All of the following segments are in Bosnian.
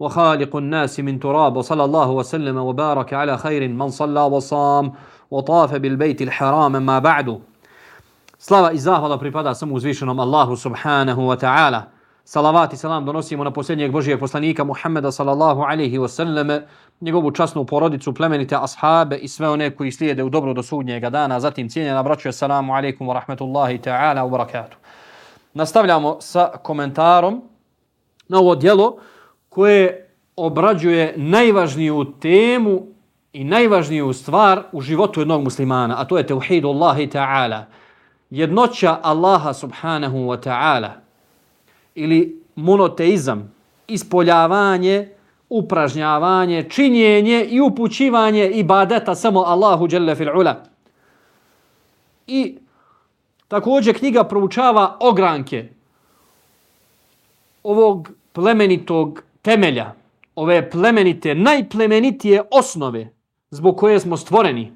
وخالق الناس من تراب وصلى الله وسلم وبارك على خير من صلى وصام وطاف بالبيت الحرام ما بعد Slava i zahvala pripada samo uzvišenom Allahu subhanahu wa ta'ala. Salavat i salam donosimo na posljednjeg Božijeg poslanika Muhammeda sallallahu alaihi wa sallam, njegovu časnu porodicu, plemenite ashabe i sve one koji slijede u dobro do sudnjega dana. Zatim cijenjena braću, assalamu alaikum wa rahmatullahi ta'ala wa barakatuh. Nastavljamo sa komentarom na ovo dijelo koje obrađuje najvažniju temu i najvažniju stvar u životu jednog muslimana, a to je tevhidu Allahi ta'ala. Jednoća Allaha subhanahu wa ta'ala ili monoteizam, ispoljavanje, upražnjavanje, činjenje i upućivanje ibadeta samo Allahu jalla fil ula. I također knjiga proučava ogranke ovog plemenitog temelja, ove plemenite, najplemenitije osnove zbog koje smo stvoreni.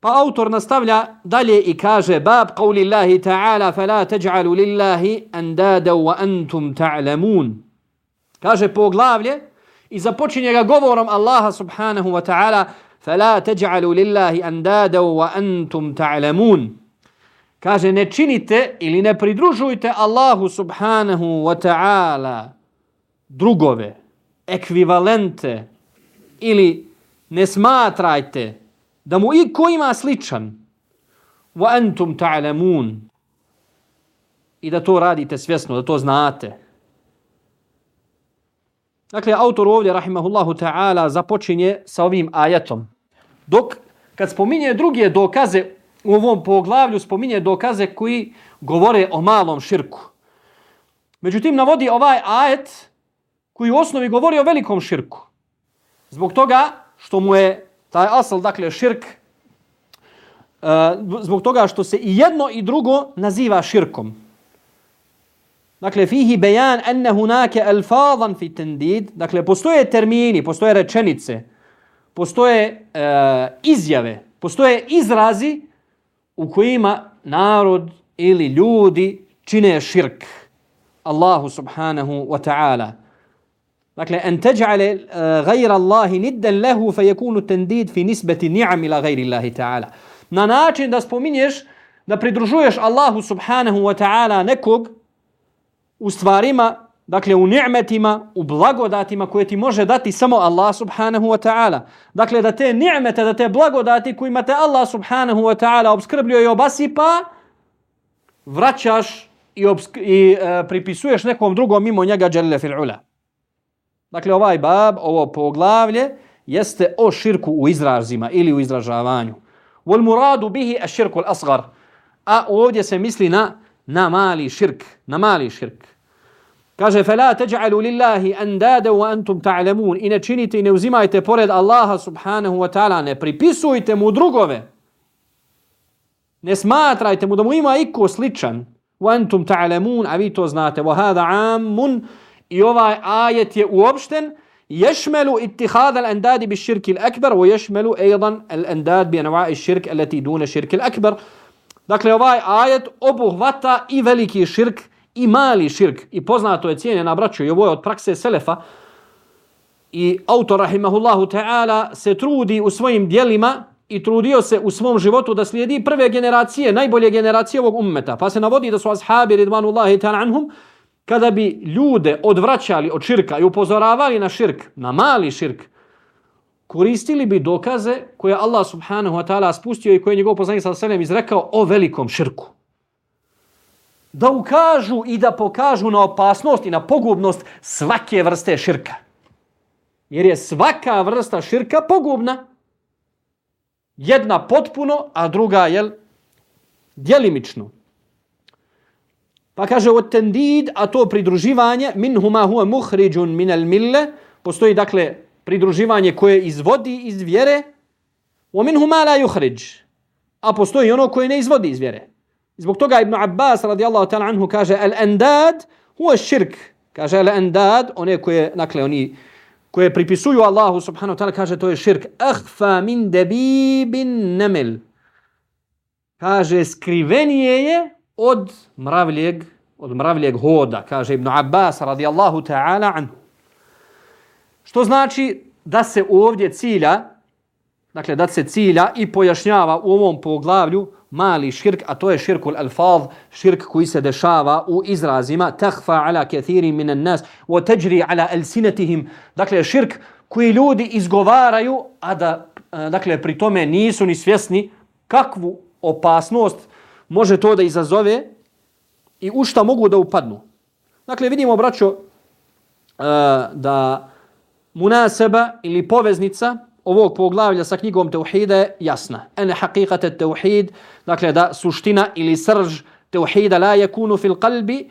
Pa autor nastavlja dalje i kaže bab qawli Allahi ta'ala fala taj'alu lillahi andada wa antum ta'lamun. Kaže poglavlje i započinje ga govorom Allaha subhanahu wa ta'ala fala taj'alu lillahi andada wa antum ta'lamun. Kaže ne činite ili ne pridružujte Allahu subhanahu wa ta'ala drugove, ekvivalente ili ne smatrajte da mu iko ima sličan wa antum ta'lamun i da to radite svjesno, da to znate. Dakle, autor ovdje, rahimahullahu ta'ala, započinje sa ovim ajetom. Dok, kad spominje druge dokaze u ovom poglavlju, spominje dokaze koji govore o malom širku. Međutim, navodi ovaj ajet koji u osnovi govori o velikom širku. Zbog toga što mu je taj asal, dakle širk, uh, zbog toga što se i jedno i drugo naziva širkom. Dakle, fihi bejan enne hunake alfadan fi tendid. Dakle, postoje termini, postoje rečenice, postoje uh, izjave, postoje izrazi u kojima narod ili ljudi čine širk. Allahu subhanahu wa ta'ala. Dakle, en teđale eh, uh, gajra Allahi nidden lehu fe jekunu tendid fi nisbeti ni'am ila gajri Allahi ta'ala. Na način da spominješ, da pridružuješ Allahu subhanahu wa ta'ala nekog u stvarima, dakle u ni'metima, u blagodatima koje ti može dati samo Allah subhanahu wa ta'ala. Dakle, da te ni'mete, da te blagodati kojima te Allah subhanahu wa ta'ala obskrbljuje i obasipa, vraćaš i, i e, pripisuješ nekom drugom mimo njega dželle fil ula. Dakle, ovaj bab, ovo poglavlje, jeste o širku u izrazima ili u izražavanju. Wal muradu bihi ash-shirku al-asghar. A ovdje se misli na na mali širk, na mali širk. Kaže fala taj'alu lillahi andada wa antum ta'lamun. Ine činite i ne uzimajte pored Allaha subhanahu wa ta'ala, ne pripisujte mu drugove. Ne smatrajte mu da mu ima iko sličan. Antum ta'lamun, a vi to znate. Wa hada amun I ovaj ajet je uopšten يشمل اتخاذ الانداد بالشرك الاكبر ويشمل أيضا الانداد بانواع الشرك التي دون الشرك الاكبر Dakle, ovaj ajet obuhvata i veliki širk i mali širk. I poznato je cijenje na braću i ovo je od prakse Selefa. I autor, rahimahullahu ta'ala, se trudi u svojim dijelima i trudio se u svom životu da slijedi prve generacije, najbolje generacije ovog ummeta. Pa se navodi da su ashabi, ridvanullahi ta'ala anhum, kada bi ljude odvraćali od širka i upozoravali na širk, na mali širk, koristili bi dokaze koje Allah subhanahu wa ta'ala spustio i koje je njegov poslanik sa selem izrekao o velikom širku da ukažu i da pokažu na opasnost i na pogubnost svake vrste širka. Jer je svaka vrsta širka pogubna. Jedna potpuno, a druga je djelimično. Pa kaže otendid, a to pridruživanje, min huma huwa muhriđun min el mille, postoji dakle pridruživanje koje izvodi iz vjere, o min huma la juhriđ, a postoji ono koje ne izvodi iz vjere. Zbog toga Ibn Abbas radijallahu ta'ala anhu kaže al-andad huwa shirk. Kaže al-andad, one koje, dakle, oni koje pripisuju Allahu subhanahu wa ta'ala, kaže to je širk. Ahfa min debibin nemel. Kaže skrivenije je od mravljeg, od mravljeg hoda. Kaže Ibn Abbas radijallahu ta'ala anhu. Što znači da se ovdje cilja, dakle da se cilja i pojašnjava u ovom poglavlju mali širk, a to je širkul alfaz, širk koji se dešava u izrazima tahfa ala kathiri minan nas wa tajri ala alsinatihim. Dakle, širk koji ljudi izgovaraju, a da e, dakle, pri tome nisu ni svjesni kakvu opasnost može to da izazove i u šta mogu da upadnu. Dakle, vidimo, braćo, e, da munaseba ili poveznica ovog poglavlja sa knjigom Teuhida je jasna. Ene haqiqate Teuhid, dakle da suština ili srž Teuhida la yakunu fil qalbi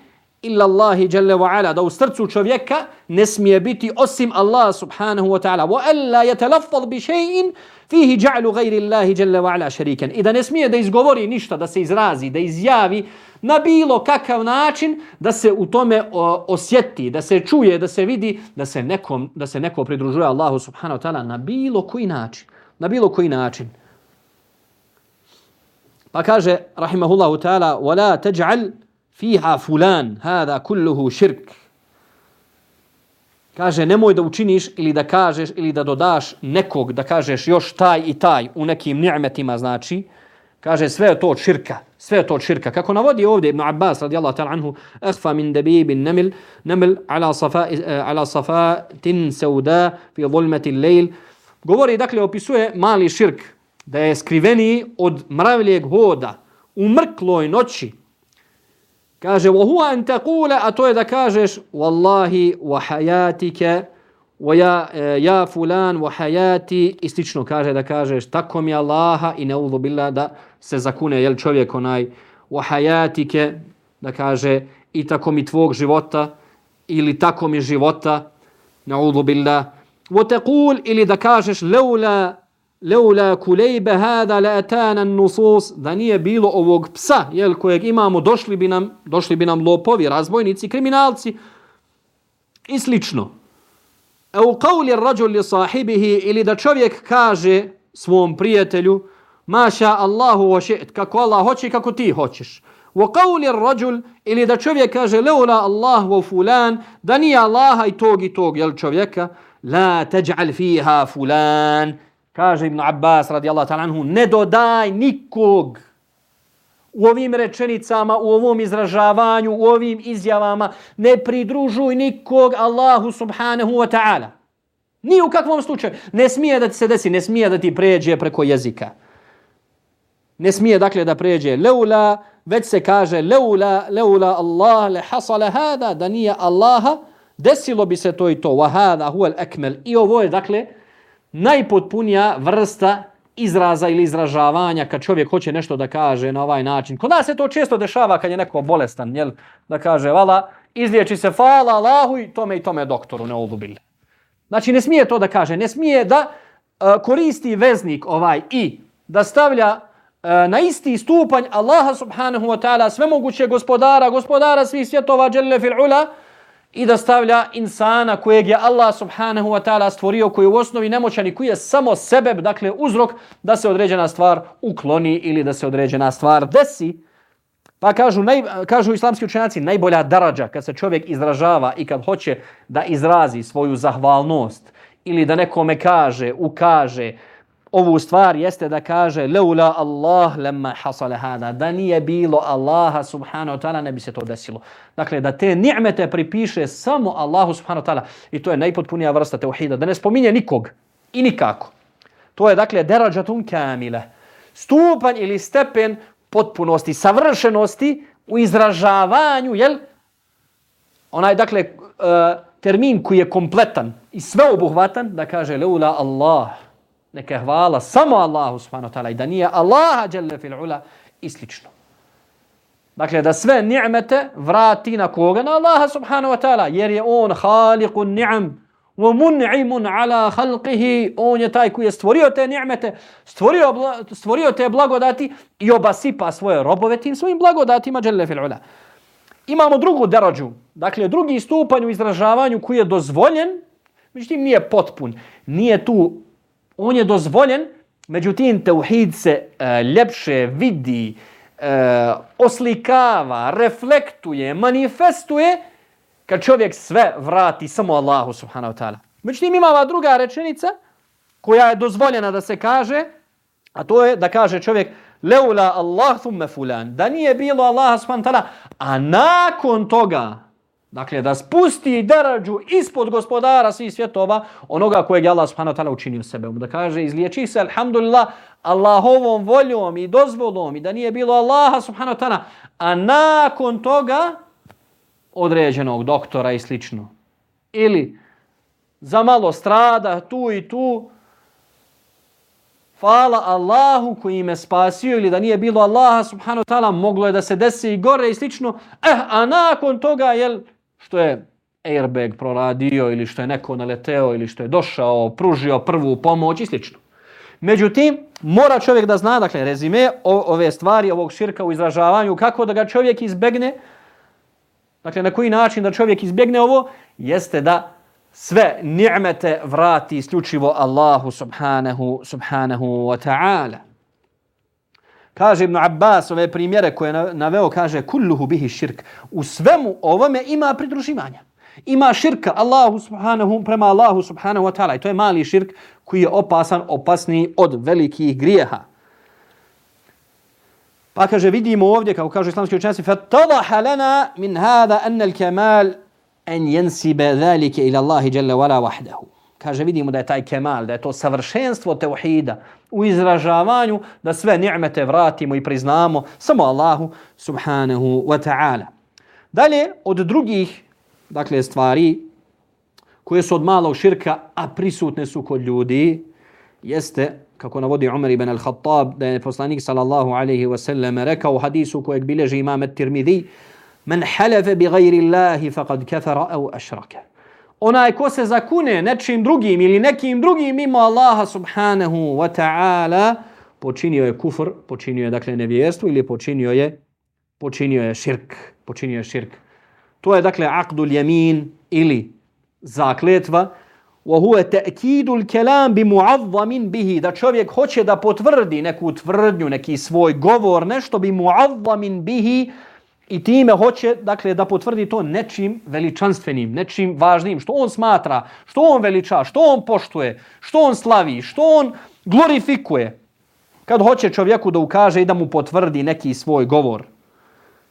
illa Allahi jalla wa ala, da u srcu čovjeka ne smije biti osim Allah subhanahu wa ta'ala. Wa alla yatalaffaz bi shay'in fihi ja'lu ghayri Allahi jalla wa ala sharikan. I da ne smije da izgovori ništa, da se izrazi, da izjavi na bilo kakav način da se u tome o, osjeti, da se čuje, da se vidi, da se nekom da se neko pridružuje Allahu subhanahu wa ta'ala na bilo koji način. Na bilo koji način. Pa kaže rahimahullahu ta'ala: "Wa la taj'al fiha fulan, hada kulluhu širk. Kaže, nemoj da učiniš ili da kažeš ili da dodaš nekog, da kažeš još taj i taj u nekim ni'metima, znači, kaže, sve je to od širka, sve je to od širka. Kako navodi ovdje Ibn Abbas, radijallahu ta'ala anhu, ahfa min dabibin namil, namil ala, safa, ala safatin sauda fi zulmeti lejl. Govori, dakle, opisuje mali širk, da je skriveni od mravljeg hoda u mrkloj noći, Kaže, wa huwa an taqula, a to je da kažeš, wallahi wa hayatika, wa ja, ja eh, fulan wa hayati, istično kaže da kažeš, tako mi Allaha i ne billah da se zakune, jel čovjek onaj, wa hayatike, da kaže, i tako mi tvog života, ili tako mi života, ne billah, wa taqul, ili da kažeš, leula leula kulejbe hada la atana nusus da nije bilo ovog psa jel kojeg imamo došli bi nam došli bi nam lopovi razbojnici kriminalci i slično. Au qawli ar-rajul li sahibihi ili da čovjek kaže svom prijatelju maša Allahu wa shi't kako Allah hoće kako ti hoćeš. Wa qawli ar-rajul ili da čovjek kaže leula Allah wa fulan da nije Allaha i tog i tog jel čovjeka la taj'al fiha fulan kaže Ibn Abbas radijallahu ta'ala anhu, ne dodaj nikog u ovim rečenicama, u ovom izražavanju, u ovim izjavama, ne pridružuj nikog Allahu subhanahu wa ta'ala. Ni u kakvom slučaju. Ne smije da ti se desi, ne smije da ti pređe preko jezika. Ne smije dakle da pređe leula, već se kaže leula, leula Allah le hasale hada, da nije Allaha, desilo bi se to i to. Wa hada huwa al-akmal. I ovo je dakle, najpotpunija vrsta izraza ili izražavanja kad čovjek hoće nešto da kaže na ovaj način. Kod nas se to često dešava kad je neko bolestan, jel? da kaže, vala, izliječi se, fala Allahu i tome i tome doktoru ne udubili. Znači, ne smije to da kaže, ne smije da uh, koristi veznik ovaj i da stavlja uh, na isti stupanj Allaha subhanahu wa ta'ala, svemoguće gospodara, gospodara svih svjetova, dželle fil ula, i da stavlja insana kojeg je Allah subhanahu wa ta'ala stvorio, koji je u osnovi nemoćan i koji je samo sebe, dakle uzrok da se određena stvar ukloni ili da se određena stvar desi. Pa kažu, naj, kažu islamski učenjaci, najbolja darađa kad se čovjek izražava i kad hoće da izrazi svoju zahvalnost ili da nekome kaže, ukaže, ovu stvar jeste da kaže leula Allah lemma hasale hada da nije bilo Allaha subhanahu wa ta'ala ne bi se to desilo. Dakle da te ni'mete pripiše samo Allahu subhanahu wa ta'ala i to je najpotpunija vrsta tauhida da ne spominje nikog i nikako. To je dakle derađatun kamila. Stupanj ili stepen potpunosti, savršenosti u izražavanju, jel? Onaj, dakle, uh, termin koji je kompletan i sveobuhvatan, da kaže leula Allah, neka hvala samo Allahu subhanahu wa ta'ala i da nije Allaha jalla fil ula i slično. Dakle, da sve ni'mete vrati na koga? Na Allaha subhanahu wa ta'ala, jer je on khaliqun ni'm wa mun'imun ala khalqihi. On je taj koji je stvorio te ni'mete, stvorio, stvorio te blagodati i obasipa svoje robove tim svojim blagodatima jalla fil ula. Imamo drugu derođu, dakle drugi stupanj u izražavanju koji je dozvoljen, međutim nije potpun, nije tu on je dozvoljen, međutim teuhid se e, ljepše vidi, e, oslikava, reflektuje, manifestuje, kad čovjek sve vrati samo Allahu subhanahu wa ta'ala. Međutim, ima ova druga rečenica koja je dozvoljena da se kaže, a to je da kaže čovjek leula Allah thumme fulan, da nije bilo Allah subhanahu wa ta'ala, a nakon toga, dakle da spusti darađu ispod gospodara svih svjetova, onoga kojeg je Allah subhanahu wa ta'ala učinio sebe. Da kaže, izliječi se, alhamdulillah, Allahovom voljom i dozvolom i da nije bilo Allaha subhanahu wa ta'ala, a nakon toga, određenog doktora i slično. Ili za malo strada tu i tu, hvala Allahu koji me spasio ili da nije bilo Allaha subhanahu wa ta'ala, moglo je da se desi i gore i slično. Eh, a nakon toga, jel, što je airbag proradio ili što je neko naleteo ili što je došao, pružio prvu pomoć i slično. Međutim, mora čovjek da zna, dakle, rezime ove stvari, ovog širka u izražavanju, kako da ga čovjek izbegne, Dakle, na koji način da čovjek izbjegne ovo, jeste da sve ni'mete vrati isključivo Allahu subhanahu, subhanahu wa ta'ala. Kaže Ibn Abbas ove primjere koje je naveo, kaže kulluhu bihi širk. U svemu ovome ima pridruživanja. Ima širka Allahu subhanahu prema Allahu subhanahu wa ta'ala. I to je mali širk koji je opasan, opasni od velikih grijeha. Pa kaže, vidimo ovdje, kako kažu islamski učenjaci, fatadaha lana min hada an al-kamal an yansiba zalika ila Allah jalla wala wahdahu. Kaže, vidimo da je taj kemal, da je to savršenstvo teuhida u izražavanju, da sve ni'mete vratimo i priznamo samo Allahu subhanahu wa ta'ala. Dalje, od drugih dakle, stvari koje su od malog širka, a prisutne su kod ljudi, jeste kako navodi Umar ibn al-Khattab, da je poslanik sallallahu alaihi wa sallam rekao u hadisu kojeg bileži imam at-Tirmidhi, men halefe bi gajri Allahi faqad kafara au ašraka onaj ko se zakune nečim drugim ili nekim drugim mimo Allaha subhanahu wa ta'ala, počinio je kufr, počinio je dakle nevjerstvo ili počinio je počinio je širk, počinio je širk. To je dakle aqdul yamin ili zakletva. Wa huwa ta'kidul kalam bi mu'azzamin bihi, da čovjek hoće da potvrdi neku tvrdnju, neki svoj govor, nešto bi mu'azzamin bihi, i time hoće dakle da potvrdi to nečim veličanstvenim, nečim važnim, što on smatra, što on veliča, što on poštuje, što on slavi, što on glorifikuje. Kad hoće čovjeku da ukaže i da mu potvrdi neki svoj govor.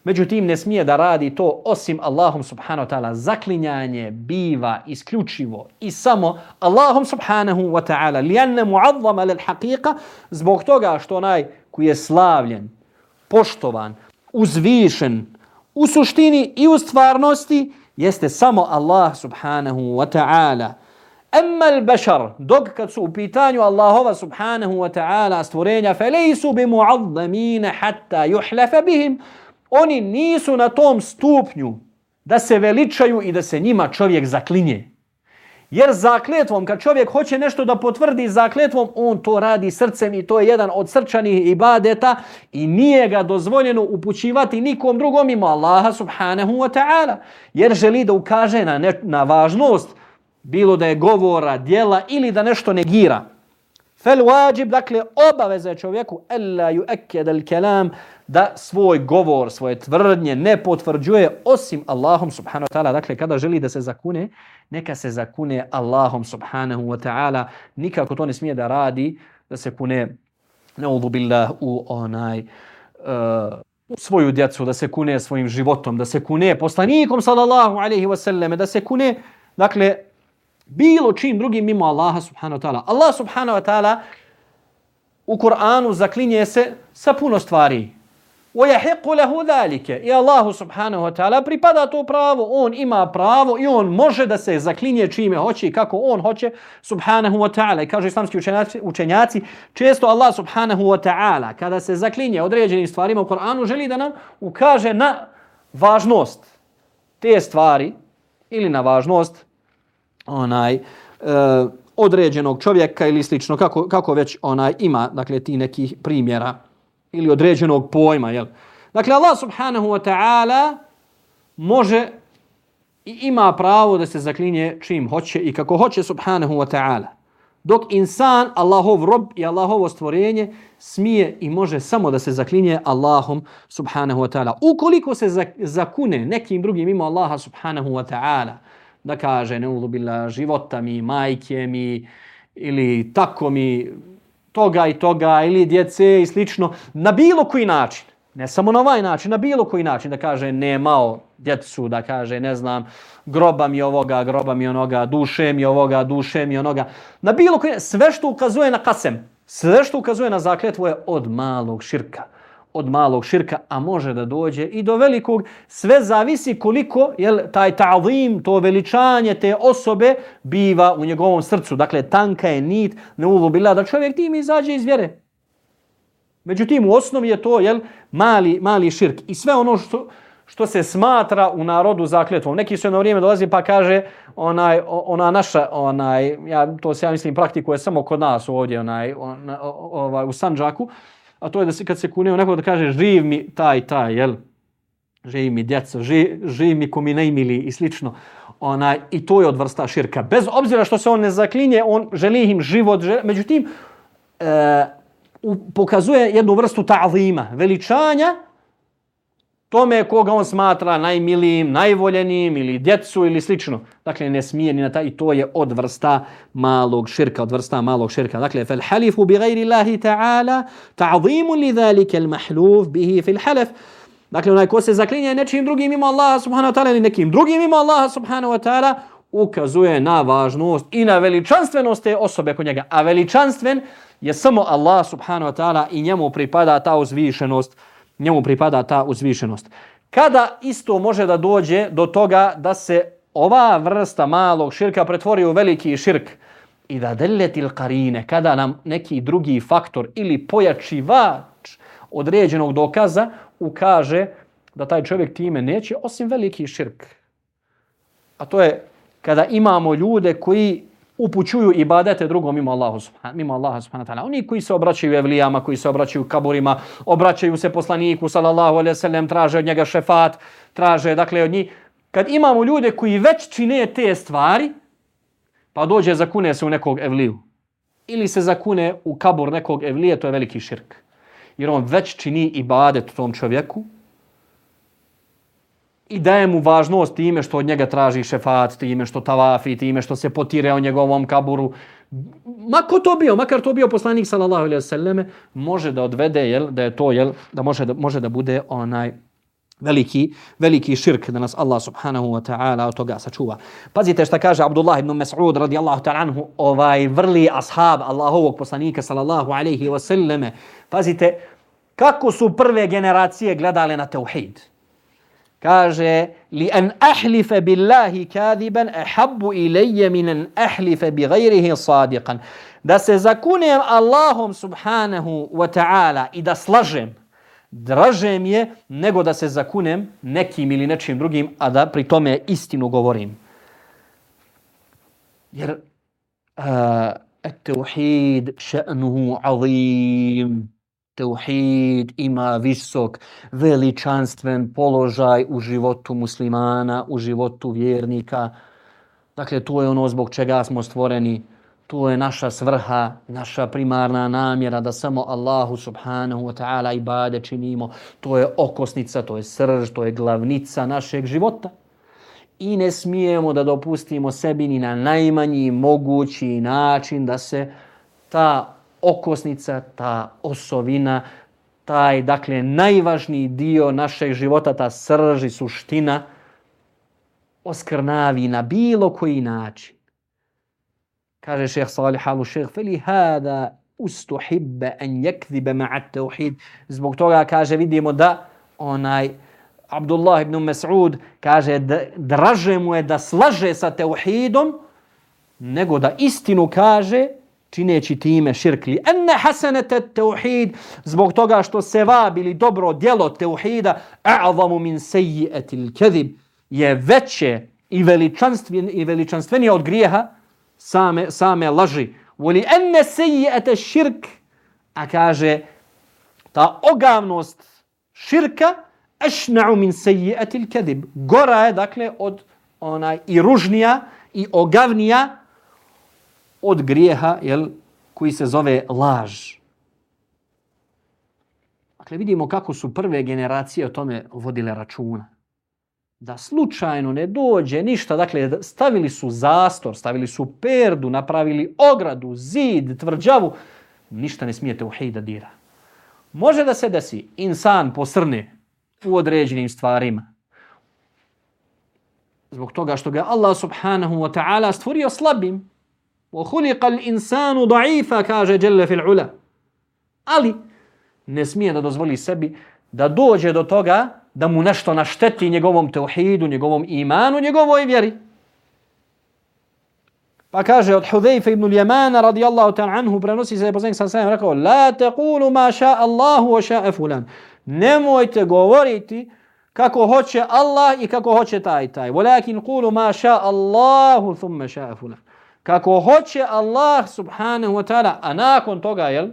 Međutim, ne smije da radi to osim Allahom subhanahu wa ta'ala. Zaklinjanje biva isključivo i samo Allahom subhanahu wa ta'ala. Lijenne mu'adzama lel haqiqa zbog toga što onaj koji je slavljen, poštovan, uzvišen u suštini i u stvarnosti jeste samo Allah subhanahu wa ta'ala. Emma al-bashar, dok kad su u pitanju Allahova subhanahu wa ta'ala stvorenja, fe lejsu bi mu'azzamine hatta juhlefe bihim, oni nisu na tom stupnju da se veličaju i da se njima čovjek zaklinje. Jer zakletvom, kad čovjek hoće nešto da potvrdi zakletvom, on to radi srcem i to je jedan od srčanih ibadeta i nije ga dozvoljeno upućivati nikom drugom ima Allaha subhanahu wa ta'ala. Jer želi da ukaže na, ne, na važnost, bilo da je govora, dijela ili da nešto negira. Fel wajib, dakle, obaveza je čovjeku, ella ju eked al kelam, da svoj govor, svoje tvrdnje ne potvrđuje osim Allahom subhanahu wa ta'ala. Dakle, kada želi da se zakune, neka se zakune Allahom subhanahu wa ta'ala. Nikako to ne smije da radi, da se kune neudhu billah u onaj uh, svoju djecu, da se kune svojim životom, da se kune poslanikom sallallahu alaihi wasallam, da se kune, dakle, bilo čim drugim mimo Allaha subhanahu wa ta'ala. Allah subhanahu wa ta'ala u Kur'anu zaklinje se sa puno stvari. وَيَحِقُ لَهُ ذَلِكَ I Allahu subhanahu wa ta'ala pripada to pravo. On ima pravo i on može da se zaklinje čime hoće i kako on hoće subhanahu wa ta'ala. I kažu islamski učenjaci, učenjaci, često Allah subhanahu wa ta'ala kada se zaklinje određenim stvarima u Koranu želi da nam ukaže na važnost te stvari ili na važnost onaj, e, određenog čovjeka ili slično, kako, kako već onaj ima, dakle, ti nekih primjera ili određenog pojma, jel? Dakle, Allah subhanahu wa ta'ala može i ima pravo da se zaklinje čim hoće i kako hoće subhanahu wa ta'ala. Dok insan, Allahov rob i Allahovo stvorenje smije i može samo da se zaklinje Allahom subhanahu wa ta'ala. Ukoliko se zakune nekim drugim ima Allaha subhanahu wa ta'ala, da kaže ne ulubila života mi, majke mi ili tako mi toga i toga ili djece i slično, na bilo koji način, ne samo na ovaj način, na bilo koji način, da kaže nemao djecu, da kaže ne znam, groba mi ovoga, groba mi onoga, duše mi ovoga, duše mi onoga, na bilo koji, sve što ukazuje na kasem, sve što ukazuje na zakletvo je od malog širka od malog širka, a može da dođe i do velikog. Sve zavisi koliko je taj ta'zim, to veličanje te osobe biva u njegovom srcu. Dakle, tanka je nit, ne ulubila da čovjek tim izađe iz vjere. Međutim, u osnovi je to jel, mali, mali širk. I sve ono što, što se smatra u narodu zakletvom. Neki su jedno vrijeme dolazi pa kaže onaj, ona naša, onaj, ja, to se ja mislim praktikuje samo kod nas ovdje onaj, on, ovaj, u Sanđaku, a to je da se kad se kune onako da kaže živ mi taj, taj, jel? Živ mi djeco, živ, živ mi ko mi najmili i slično. Ona, I to je od vrsta širka. Bez obzira što se on ne zaklinje, on želi im život. Želi, međutim, e, pokazuje jednu vrstu ta'zima, veličanja, tome koga on smatra najmilijim, najvoljenim ili djecu ili slično. Dakle, ne smije ni na taj, i to je od vrsta malog širka, od vrsta malog širka. Dakle, fel halifu bi gajri Allahi ta'ala, ta'zimu li dhalike al mahluf bihi fil halef. Dakle, onaj ko se zaklinje nečim drugim mimo Allaha subhanahu wa ta'ala ili nekim drugim mimo Allaha subhanahu wa ta'ala, ukazuje na važnost i na veličanstvenost te osobe kod njega. A veličanstven je samo Allah subhanahu wa ta'ala i njemu pripada ta uzvišenost njemu pripada ta uzvišenost. Kada isto može da dođe do toga da se ova vrsta malog širka pretvori u veliki širk i da deletil karine, kada nam neki drugi faktor ili pojačivač određenog dokaza ukaže da taj čovjek time neće osim veliki širk. A to je kada imamo ljude koji upućuju ibadete drugom mimo Allahu mimo Allaha subhanahu ta'ala. Oni koji se obraćaju evlijama, koji se obraćaju kaburima, obraćaju se poslaniku sallallahu alejhi ve sellem, traže od njega šefat, traže dakle od njih kad imamo ljude koji već čine te stvari, pa dođe zakune se u nekog evliju ili se zakune u kabur nekog evlije, to je veliki širk. Jer on već čini ibadet tom čovjeku, i daje mu važnost time što od njega traži šefat, time što tavafi, time što se potire o njegovom kaburu. Mako to bio, makar to bio poslanik sallallahu alejhi ve selleme, može da odvede jel, da je to jel, da može da može da bude onaj veliki veliki širk da nas Allah subhanahu wa ta'ala od toga sačuva. Pazite šta kaže Abdullah ibn Mas'ud radijallahu ta'ala anhu, ovaj vrli ashab Allahovog poslanika sallallahu alejhi ve selleme. Pazite kako su prve generacije gledale na tauhid kaže li an ahlifa billahi kadiban ahabbu ilayya min an ahlifa bi ghayrihi sadiqan. Da se zakunem Allahom subhanahu wa ta'ala i da slažem draže mi je nego da se zakunem nekim ili nečim drugim a da pri tome istinu govorim. Jer uh, التوحيد شأنه عظيم 'azim. Teuhid ima visok, veličanstven položaj u životu muslimana, u životu vjernika. Dakle, to je ono zbog čega smo stvoreni. To je naša svrha, naša primarna namjera da samo Allahu subhanahu wa ta'ala ibade činimo. To je okosnica, to je srž, to je glavnica našeg života. I ne smijemo da dopustimo sebi ni na najmanji mogući način da se ta okosnica, ta osovina, taj, dakle, najvažniji dio našeg života, ta srž i suština, oskrnavi na bilo koji način. Kaže šeheh Salih Alu šeheh, feli hada ustuhibbe en jekzibe ma'at tauhid. Zbog toga, kaže, vidimo da onaj Abdullah ibn Mas'ud kaže, da, draže mu je da slaže sa tauhidom, nego da istinu kaže, čineći time širkli. Enne hasenete teuhid, zbog toga što se vabili dobro djelo teuhida, a'zamu min seji etil kezib, je veće i veličanstven, i veličanstvenije od grijeha same, same laži. Voli enne sejete širk, a kaže ta ogavnost širka ešna'u min sejete il kedib. Gora je, dakle, od onaj i ružnija i ogavnija od grijeha, jel, koji se zove laž. Dakle, vidimo kako su prve generacije o tome vodile računa. Da slučajno ne dođe ništa, dakle, stavili su zastor, stavili su perdu, napravili ogradu, zid, tvrđavu, ništa ne smijete u hejda dira. Može da se desi, insan posrne u određenim stvarima. Zbog toga što ga Allah subhanahu wa ta'ala stvorio slabim. وَخُلِقَ الْإِنسَانُ ضَعِيفًا kaže Jelle fil ula. Ali, ne smije da dozvoli sebi da dođe do toga da mu nešto našteti njegovom teuhidu, njegovom imanu, njegovoj vjeri. Pa kaže od Hudejfa ibn Ljemana radijallahu ta'ala anhu prenosi se da je poslanik sam sam rekao La tequlu ma ša Allahu wa ša fulan. Nemojte govoriti kako hoće Allah i kako hoće taj taj. Walakin qulu ma ša Allahu thumma ša fulan. Kako hoće Allah subhanahu wa ta'ala, a nakon toga, jel,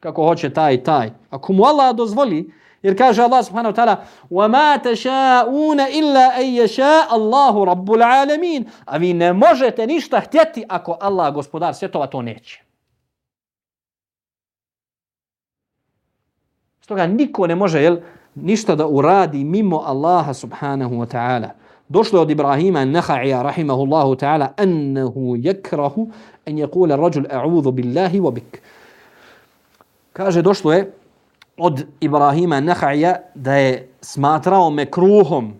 kako hoće taj taj. Ako mu Allah dozvoli, jer kaže Allah subhanahu wa ta'ala وَمَا تَشَاءُونَ إِلَّا أَنْ يَشَاءَ اللَّهُ رَبُّ الْعَالَمِينَ A vi ne možete ništa htjeti ako Allah, gospodar svjetova, to neće. Stoga niko ne može jel, ništa da uradi mimo Allaha subhanahu wa ta'ala. Došlo je od Ibrahima Nahaija rahimahullahu ta'ala annahu yakrahu an yaqula ar-rajul a'udhu billahi wa bik. Kaže, došlo je od Ibrahima Nehaja da je smatrao me kruhom,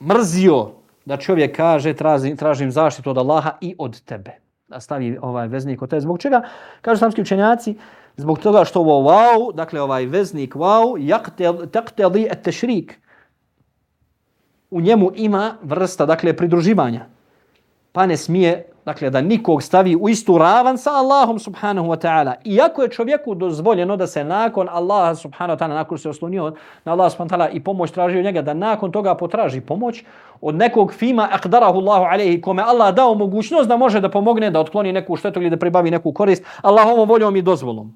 mrzio da čovjek kaže tražim, tražim zaštitu od Allaha i od tebe. Da stavi ovaj veznik od tebe. Zbog čega? Kažu samski učenjaci, zbog toga što ovo wow, dakle ovaj veznik wow, taqtadi et tešrik, u njemu ima vrsta, dakle, pridruživanja. Pa ne smije dakle da nikog stavi u istu ravan sa Allahom subhanahu wa ta'ala. Iako je čovjeku dozvoljeno da se nakon Allaha subhanahu wa ta'ala, nakon se oslonio na Allaha subhanahu wa ta'ala i pomoć traži od njega, da nakon toga potraži pomoć od nekog fima akdarahu Allahu alaihi, kome Allah dao mogućnost da može da pomogne, da otkloni neku štetu ili da pribavi neku korist, Allahovom voljom i dozvolom.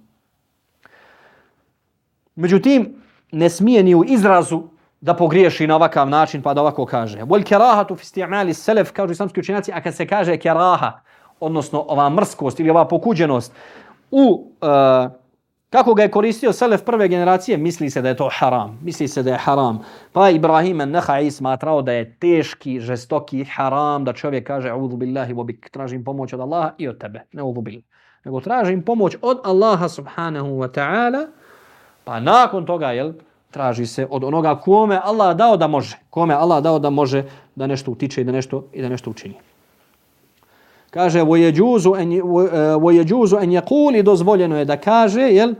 Međutim, ne smije ni u izrazu da pogriješi na ovakav način pa da ovako kaže. Wal kerahatu fi isti'mali selef, kažu islamski učenjaci, a kad se kaže keraha, odnosno ova mrskost ili ova pokuđenost u uh, kako ga je koristio selef prve generacije, misli se da je to haram. Misli se da je haram. Pa Ibrahim an-Nakhai smatrao da je teški, žestoki haram da čovjek kaže Uzu billahi wa bik, tražim pomoć od Allaha i od tebe. Ne uzu billahi. Nego tražim pomoć od Allaha subhanahu wa ta'ala. Pa nakon toga, jel, traži se od onoga kome Allah dao da može, kome Allah dao da može da nešto utiče i da nešto i da nešto učini. Kaže wo yajuzu an wo an yaquli dozvoljeno je da kaže jel e,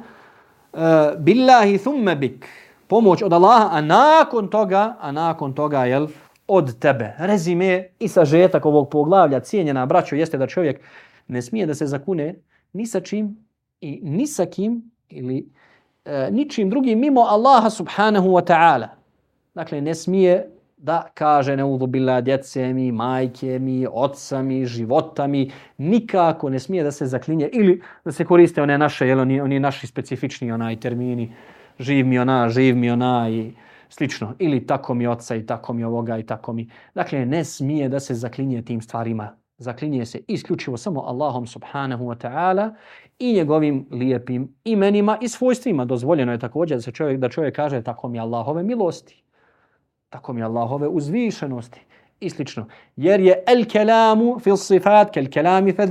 billahi thumma bik pomoć od Allaha a nakon toga a nakon toga jel od tebe. Rezime i sažetak ovog poglavlja cijenjena braćo jeste da čovjek ne smije da se zakune ni sa čim i ni sa kim ili e, ničim drugim mimo Allaha subhanahu wa ta'ala. Dakle, ne smije da kaže neudu bila djece mi, majke mi, oca mi, života mi, nikako ne smije da se zaklinje ili da se koriste one naše, jel, oni, oni naši specifični onaj termini, živ mi ona, živ mi ona i slično. Ili tako mi oca i tako mi ovoga i tako mi. Dakle, ne smije da se zaklinje tim stvarima. Zaklinje se isključivo samo Allahom subhanahu wa ta'ala i njegovim lijepim imenima i svojstvima. Dozvoljeno je također da se čovjek da čovjek kaže tako mi Allahove milosti, tako mi Allahove uzvišenosti i slično. Jer je el kelamu fil sifat kel kelami fil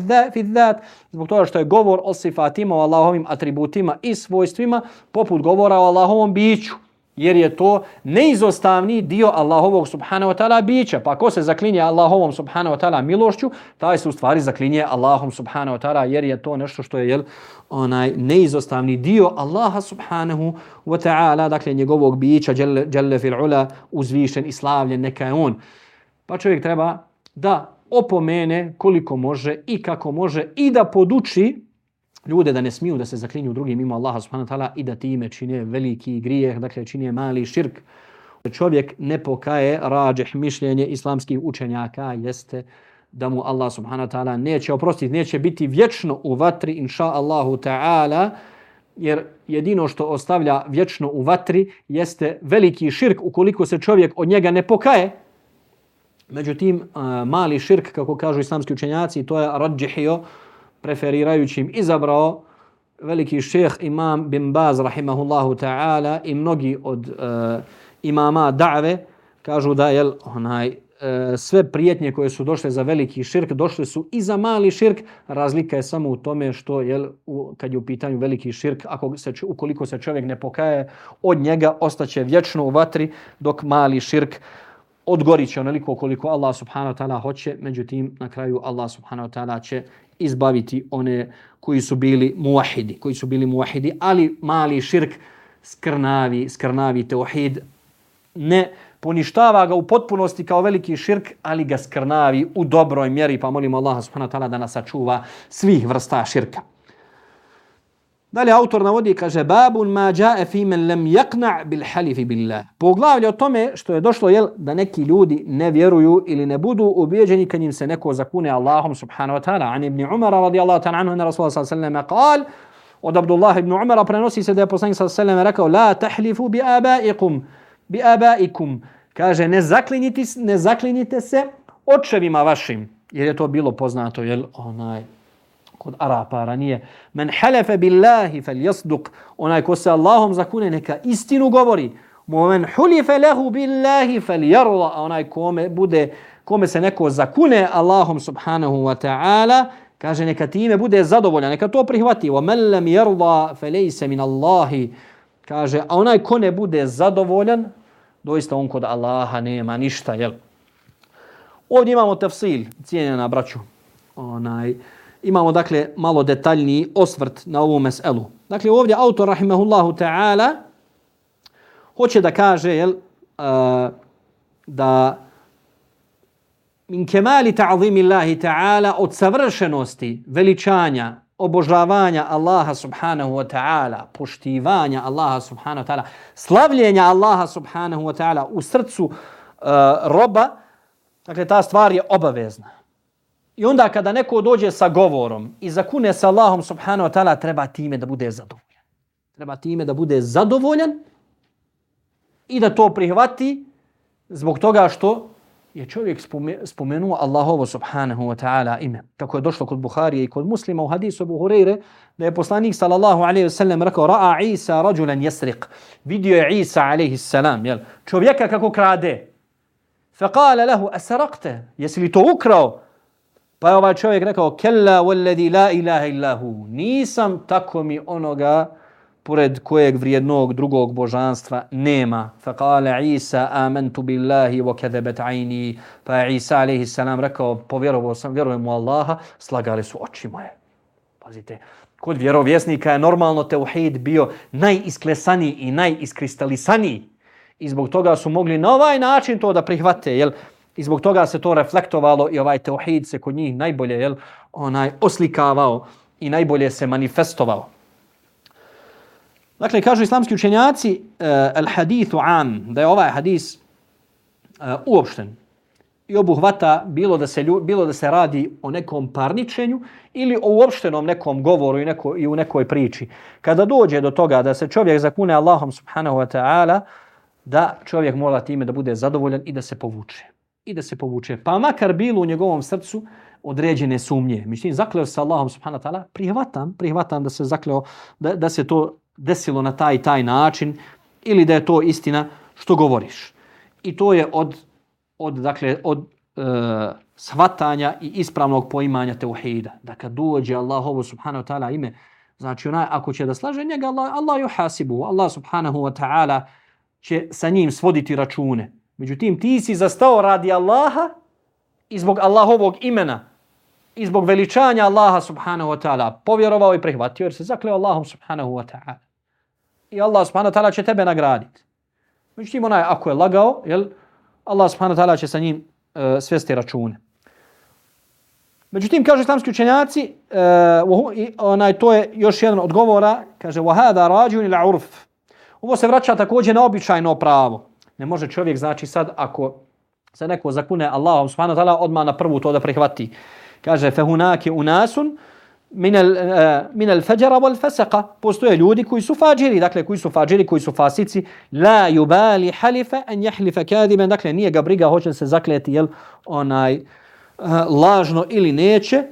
dhat. Zbog toga što je govor o sifatima, o Allahovim atributima i svojstvima poput govora o Allahovom biću jer je to neizostavni dio Allahovog subhanahu wa ta'ala bića. Pa ko se zaklinje Allahovom subhanahu wa ta'ala milošću, taj se u stvari zaklinje Allahom subhanahu wa ta'ala jer je to nešto što je jel, onaj neizostavni dio Allaha subhanahu wa ta'ala, dakle njegovog bića, jelle fil ula, uzvišen i slavljen, neka je on. Pa čovjek treba da opomene koliko može i kako može i da poduči ljude da ne smiju da se zaklinju drugim mimo Allaha subhanahu wa ta'ala i da time čine veliki grijeh, dakle čine mali širk čovjek ne pokaje rađeh mišljenje islamskih učenjaka jeste da mu Allah subhanahu wa ta'ala neće oprostiti, neće biti vječno u vatri, inša Allahu ta'ala, jer jedino što ostavlja vječno u vatri jeste veliki širk ukoliko se čovjek od njega ne pokaje. Međutim, mali širk, kako kažu islamski učenjaci, to je rađihio, preferirajućim izabrao veliki šeh imam bin Baz, rahimahullahu ta'ala, i mnogi od uh, imama da've, kažu da je onaj, uh, sve prijetnje koje su došle za veliki širk, došle su i za mali širk. Razlika je samo u tome što je kad je u pitanju veliki širk, ako se, ukoliko se čovjek ne pokaje, od njega ostaće vječno u vatri, dok mali širk odgorit će onoliko koliko Allah subhanahu wa ta'ala hoće. Međutim, na kraju Allah subhanahu wa ta'ala će izbaviti one koji su bili muahidi, koji su bili muahidi, ali mali širk skrnavi, skrnavi teuhid, ne poništava ga u potpunosti kao veliki širk, ali ga skrnavi u dobroj mjeri, pa molimo Allaha subhanahu wa ta'ala da nas sačuva svih vrsta širka. Dalje autor navodi, kaže, babun ma jae fi men lem yakna bil halifi billah. Poglavlje o tome što je došlo, jel, da neki ljudi ne vjeruju ili ne budu ubijeđeni kad im se neko zakune Allahom subhanahu wa ta'ala. An ibn Umara radijallahu ta'ala anhu, na Rasulullah sallallahu alaihi wa od Abdullah ibn Umara prenosi se da je poslanik sallallahu alaihi wa rekao, la tahlifu bi abaikum, bi abaikum. Kaže, ne zaklinite, ne zaklinite se očevima vašim. Jer je to bilo poznato, jel, onaj, kod Arapa ranije. Men halefe billahi fel jasduk. Onaj ko se Allahom zakune, neka istinu govori. Men hulife lehu billahi fel jarla. Onaj kome bude, kome se neko zakune Allahom subhanahu wa ta'ala, kaže, neka time bude zadovoljan, neka to prihvati. Wa men lem jarla felejse min Allahi. Kaže, a onaj ko ne bude zadovoljan, doista on kod Allaha nema ništa, jel? Ovdje imamo tafsil, cijenjena braću. Onaj, imamo, dakle, malo detaljniji osvrt na ovu meselu. Dakle, ovdje autor, rahimehullahu ta'ala, hoće da kaže, jel, uh, da min kemali ta'zimi Allahi ta'ala od savršenosti, veličanja, obožavanja Allaha subhanahu wa ta'ala, poštivanja Allaha subhanahu wa ta'ala, slavljenja Allaha subhanahu wa ta'ala u srcu uh, roba, dakle ta stvar je obavezna. I onda kada neko dođe sa govorom i zakune sa Allahom subhanahu wa ta'ala, treba time da bude zadovoljan. Treba time da bude zadovoljan i da to prihvati zbog toga što je čovjek spomenuo Allahovo subhanahu wa ta'ala ime. Kako je došlo kod Buharije i kod muslima u hadisu Abu Hureyre, da je poslanik sallallahu alaihi wa sallam rekao Ra'a Isa rađulan jesriq. Vidio je Isa alaihi salam, jel? čovjeka kako krade. Fa kale lehu, asarakte, jesi li to ukrao? Pa je ovaj čovjek rekao, kella walladhi la ilaha illahu. Nisam tako mi onoga pored kojeg vrijednog drugog božanstva nema. Fa kale Isa amantu billahi wa kadhabat aini. Pa je Isa alaihi salam rekao, povjerovao sam, vjerujem u Allaha, slagali su oči moje. Pazite, kod vjerovjesnika je normalno teuhid bio najisklesani i najiskristalisaniji. I zbog toga su mogli na ovaj način to da prihvate, jel? I zbog toga se to reflektovalo i ovaj teuhid se kod njih najbolje, jel? Onaj oslikavao i najbolje se manifestovao. Dakle, kažu islamski učenjaci, eh, uh, al hadithu am, da je ovaj hadis uh, uopšten i obuhvata bilo da, se, bilo da se radi o nekom parničenju ili o uopštenom nekom govoru i, neko, i u nekoj priči. Kada dođe do toga da se čovjek zakune Allahom subhanahu wa ta'ala, da čovjek mora time da bude zadovoljan i da se povuče. I da se povuče. Pa makar bilo u njegovom srcu određene sumnje. Mislim, zakleo se Allahom subhanahu wa ta'ala, prihvatam, prihvatam da se zakleo, da, da se to desilo na taj taj način ili da je to istina što govoriš. I to je od, od, dakle, od e, svatanja i ispravnog poimanja teuhida. Da kad dođe Allahovo subhanahu wa ta'ala ime, znači onaj, ako će da slaže njega, Allah, Allah ju hasibu, Allah subhanahu wa ta'ala će sa njim svoditi račune. Međutim, ti si zastao radi Allaha i zbog Allahovog imena i zbog veličanja Allaha subhanahu wa ta'ala povjerovao i prihvatio jer se zakleo Allahom subhanahu wa ta'ala. I Allah subhanahu wa ta'ala će tebe nagraditi. Međutim, onaj ako je lagao, jel, Allah subhanahu wa ta'ala će sa njim uh, svesti račune. Međutim, kaže islamski učenjaci, uh, onaj, to je još jedan od govora, kaže, وَهَذَا رَاđُونِ لَعُرْفِ Ovo se vraća također na običajno pravo. Ne može čovjek, znači sad, ako se neko zakune Allahom subhanahu wa ta'ala, odmah na prvu to da prihvati. Kaže, fehunaki unasun, min al uh, eh, min al fajra wal fasaqa postoje ljudi koji su fadžiri dakle koji su fadžiri koji su fasici. La yubali halifa an yahlifa kadiban. Dakle nije ga briga hoće se zakleti jel onaj uh, lažno ili neće.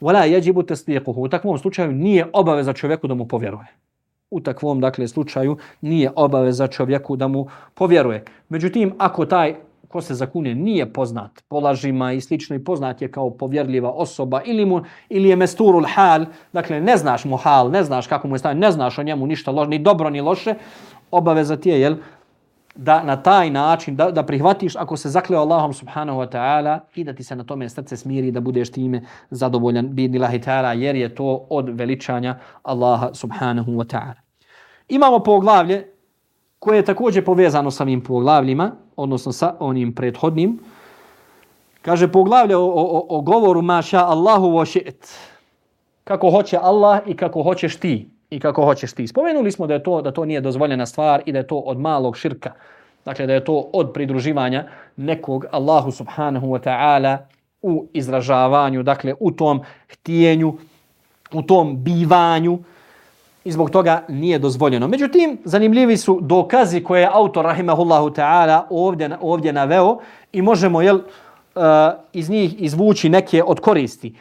Wala yajibu tasdiquhu. U takvom slučaju nije obaveza čovjeku da mu povjeruje u takvom dakle slučaju nije obaveza čovjeku da mu povjeruje. Međutim ako taj ko se zakune nije poznat po lažima i slično i poznat je kao povjerljiva osoba ili mu ili je mesturul hal, dakle ne znaš mu hal, ne znaš kako mu je stanje, ne znaš o njemu ništa loše, ni dobro ni loše, obaveza ti je jel, da na taj način da, da prihvatiš ako se zakleo Allahom subhanahu wa ta'ala i da ti se na tome srce smiri da budeš time zadovoljan bidnilahi ta'ala jer je to od veličanja Allaha subhanahu wa ta'ala. Imamo poglavlje koje je također povezano sa ovim poglavljima, odnosno sa onim prethodnim. Kaže poglavlje o, o, o govoru maša Allahu wa shi't. Kako hoće Allah i kako hoćeš ti i kako hoćeš ti. Spomenuli smo da je to da to nije dozvoljena stvar i da je to od malog širka. Dakle da je to od pridruživanja nekog Allahu subhanahu wa ta'ala u izražavanju, dakle u tom htijenju, u tom bivanju, i zbog toga nije dozvoljeno. Međutim, zanimljivi su dokazi koje je autor rahimahullahu ta'ala ovdje, ovdje naveo i možemo jel, eh, iz njih izvući neke od koristi.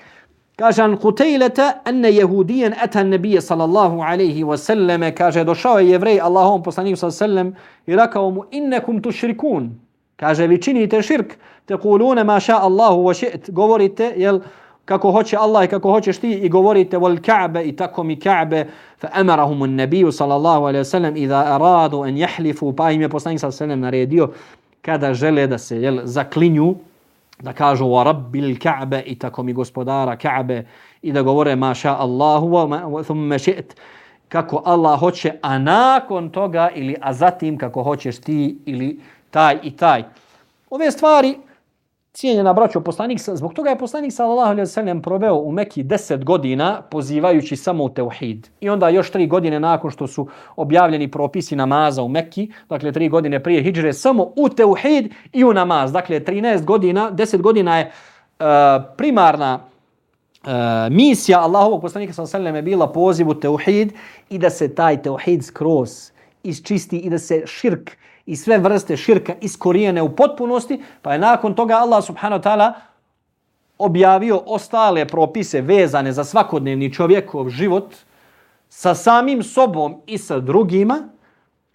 Kaže an Qutaylata anna yahudiyan ata an-nabiy sallallahu alayhi wa sallam kaže došao je jevrej Allahom poslanik sallallahu sallam i rekao mu innakum tushrikun kaže vi činite širk te kuluna ma sha Allahu wa shi't govorite jel kako hoće Allah i kako hoćeš ti i govorite wal ka'be i tako mi ka'be fa amarahum an-nabiy sallallahu alejhi ve sellem iza aradu an yahlifu pa im je poslanik sallallahu alejhi ve sellem naredio kada žele da se jel zaklinju da kažu wa rabbil ka'be i tako mi gospodara ka'be i da govore ma sha Allahu wa thumma shi't kako Allah hoće a nakon toga ili a zatim kako hoćeš ti ili taj i taj. Ove stvari cijenjena braćo poslanik, zbog toga je poslanik sallallahu alejhi ve sellem proveo u Mekki 10 godina pozivajući samo u tauhid. I onda još 3 godine nakon što su objavljeni propisi namaza u Mekki, dakle 3 godine prije hidžre, samo u tauhid i u namaz. Dakle 13 godina, 10 godina je uh, primarna uh, misija Allahovog poslanika sallallahu alejhi ve sellem bila poziv u tauhid i da se taj tauhid skroz isčisti i da se širk i sve vrste širka iskorijene u potpunosti, pa je nakon toga Allah subhanahu wa ta'ala objavio ostale propise vezane za svakodnevni čovjekov život sa samim sobom i sa drugima,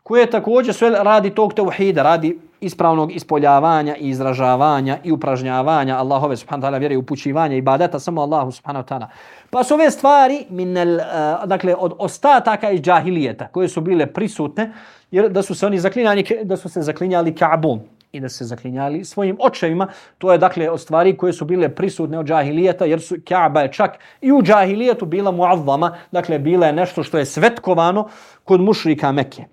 koje također sve radi tog tevhida, radi ispravnog ispoljavanja i izražavanja i upražnjavanja Allahove subhanahu wa ta'ala vjere i upućivanja i ibadeta samo Allahu subhanahu wa ta'ala. Pa su ove stvari minel, uh, dakle, od ostataka iz džahilijeta koje su bile prisutne, jer da su se oni zaklinjali, da su se zaklinjali Ka'bom i da se zaklinjali svojim očevima. To je dakle od stvari koje su bile prisutne od džahilijeta, jer su Kaaba je čak i u džahilijetu bila muavvama, dakle bila je nešto što je svetkovano kod mušrika Mekke.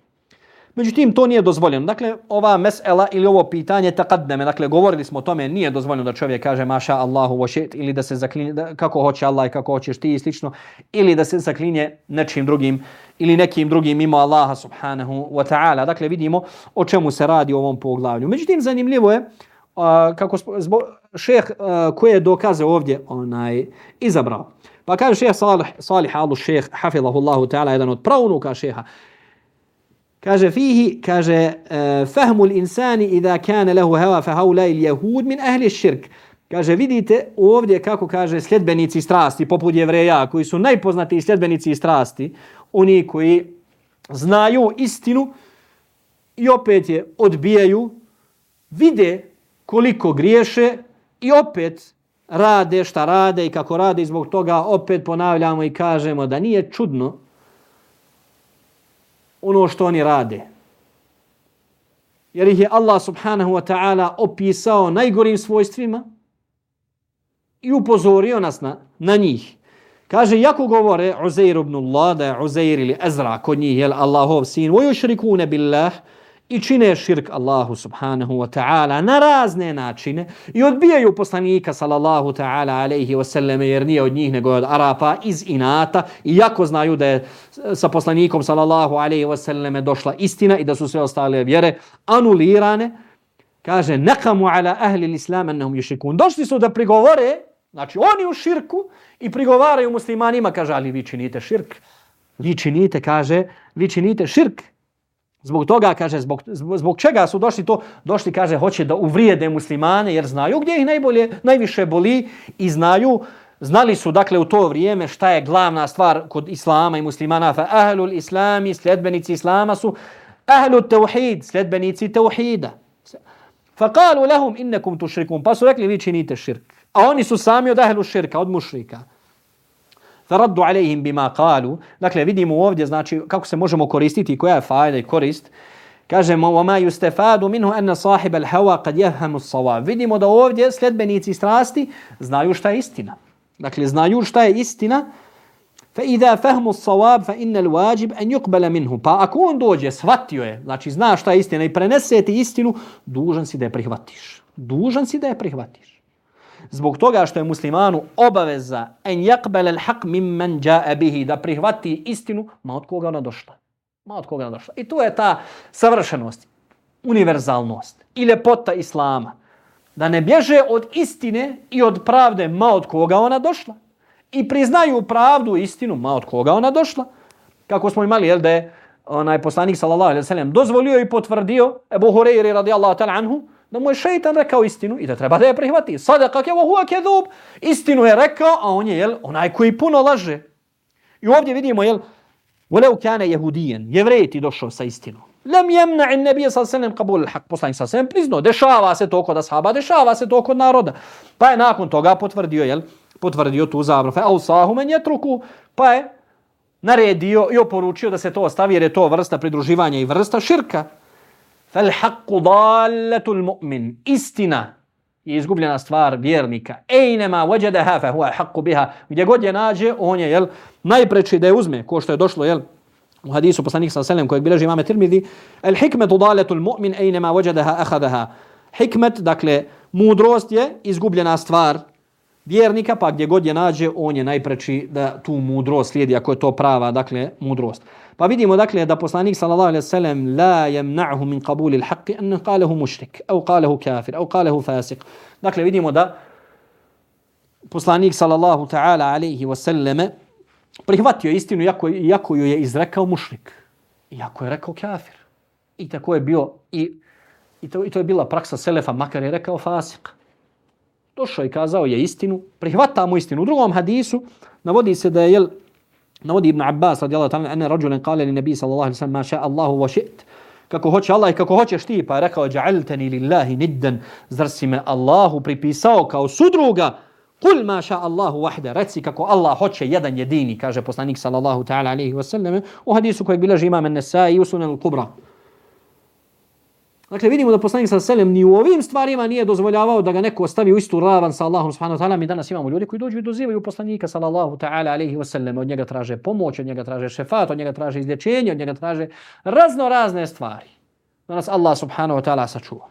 Međutim, to nije dozvoljeno. Dakle, ova mesela ili ovo pitanje takadneme, dakle, govorili smo o tome, nije dozvoljeno da čovjek kaže maša Allahu wa shit, ili da se zaklinje, da, kako hoće Allah i kako hoćeš ti i slično, ili da se zaklinje nečim drugim ili nekim drugim mimo Allaha subhanahu wa ta'ala. Dakle, vidimo o čemu se radi u ovom poglavlju. Međutim, zanimljivo je uh, kako zbog, šeh uh, koje je dokaze ovdje onaj izabrao. Pa kaže šeh Salih, Salih Alu šeh, hafilahullahu ta'ala, jedan od pravunuka šeha, Kaže fihi, kaže eh, fahmu l'insani idha kana lahu hawa fa haula il jehud min ahli širk. Kaže vidite ovdje kako kaže sljedbenici strasti poput jevreja koji su najpoznatiji sljedbenici strasti, oni koji znaju istinu i opet je odbijaju, vide koliko griješe i opet rade šta rade i kako rade i zbog toga opet ponavljamo i kažemo da nije čudno ono što oni rade. Jer ih je Allah subhanahu wa ta'ala opisao najgorim svojstvima i upozorio nas na, na njih. Kaže, jako govore Uzair ibn Allah, da je Uzair ili Ezra kod njih, jel Allahov sin, voju šrikune billah, i čine širk Allahu subhanahu wa ta'ala na razne načine i odbijaju poslanika sallallahu ta'ala alaihi wa sallam jer nije od njih nego od Arapa iz inata i jako znaju da je sa poslanikom sallallahu alaihi wa sallam došla istina i da su sve ostale vjere anulirane. Kaže nakamu ala ahli l-islam annahum yushikun došli su da prigovore znači oni u širku i prigovaraju muslimanima kaže ali vi činite širk? Vi činite kaže vi činite širk. Zbog toga, kaže, zbog, zbog čega su došli to? Došli, kaže, hoće da uvrijede muslimane jer znaju gdje ih najbolje, najviše boli i znaju, znali su, dakle, u to vrijeme šta je glavna stvar kod islama i muslimana. Fa ahlul islami, sljedbenici islama su ahlul tauhid, sljedbenici tauhida. Fa kalu lahum innekum tu. Pa su rekli, vi činite širk. A oni su sami od ahlu širka, od mušrika. Faraddu alejhim bima qalu. Dakle vidimo ovdje znači kako se možemo koristiti koja je fajda i korist. Kažemo wa ma yustafadu minhu anna sahib al-hawa qad yafhamu as-sawab. Vidimo da ovdje sledbenici strasti znaju šta je istina. Dakle znaju šta je istina. Fa idha fahmu as-sawab fa inna al-wajib an yuqbala minhu. Pa ako on dođe, shvatio je, znači zna šta je istina i prenese ti istinu, dužan si da je prihvatiš. Dužan si da je prihvatiš zbog toga što je muslimanu obaveza en yakbal al haq mimman jaa bihi da prihvati istinu ma od koga ona došla? Ma od koga ona došla? I to je ta savršenost univerzalnost i lepota islama. Da ne bježe od istine i od pravde ma od koga ona došla. I priznaju pravdu i istinu ma od koga ona došla. Kako smo imali jel da je onaj poslanik sallallahu alejhi ve sellem dozvolio i potvrdio Ebu Hurajri radijallahu ta'ala anhu da mu je šeitan rekao istinu i da treba da je prihvati. Sada kak je vohua kedub, istinu je rekao, a on je jel, onaj koji puno laže. I ovdje vidimo, jel, Voleo kane jehudijen, jevrej ti došao sa istinom. Lem jemna in nebije sa senem kabul hak poslanik sa senem priznao. Dešava se to kod ashaba, dešava se to kod naroda. Pa je nakon toga potvrdio, jel, potvrdio tu zabranu. Fa ausahu men jetruku, pa je naredio i oporučio da se to ostavi jer je to vrsta pridruživanja i vrsta širka. Fal haqqu dalatul mu'min. Istina je izgubljena stvar vjernika. Ejnema wajadaha fa huwa haqqu biha. Gdje god je nađe, on je jel, najpreči da je uzme, ko što je došlo jel, u hadisu poslanik sa selem kojeg bilježi imame Tirmidhi, al hikmetu dalatul mu'min ejnema wajadaha akhadaha. Hikmet, dakle, mudrost je izgubljena stvar vjernika, pa gdje god je nađe, on je najpreči da tu mudrost slijedi, ako je to prava, dakle, mudrost. Pa vidimo dakle da poslanik sallallahu alejhi ve sellem la yamna'hu min qabuli al-haqq an qalehu mushrik aw qalehu kafir au qalehu fasik. Dakle vidimo da poslanik sallallahu ta'ala alejhi ve prihvatio istinu jako, jako ju je izrekao mušrik. Iako je rekao kafir. I tako je bio i i to, i to je bila praksa selefa makar je rekao fasik. Došao i kazao je istinu, prihvatamo istinu. U drugom hadisu navodi se da je jel, Navodi Ibn Abbas radijallahu ta'ala ene rađulen kale li nebi sallallahu alaihi sallam ma ša Allahu wa šit. Kako hoće Allah i kako hoćeš ti. Pa je rekao ja'altani lillahi niddan. Zar si me Allahu pripisao kao sudruga. Kul ma ša Allahu wahda. Reci kako Allah hoće jedan jedini. Kaže poslanik sallallahu ta'ala alaihi wa sallam. U hadisu kojeg bilaži imam Nesai i usunan al-Kubra. Dakle, vidimo da poslanik sa selem ni u ovim stvarima nije dozvoljavao da ga neko stavi u istu ravan sa Allahom subhanahu wa ta'ala. Mi danas imamo ljudi koji dođu i dozivaju poslanika sallallahu ta'ala alaihi wa sallam. Od njega traže pomoć, od njega traže šefat, od njega traže izlječenje, od njega traže razno razne stvari. Da nas Allah subhanahu wa ta'ala sačuva.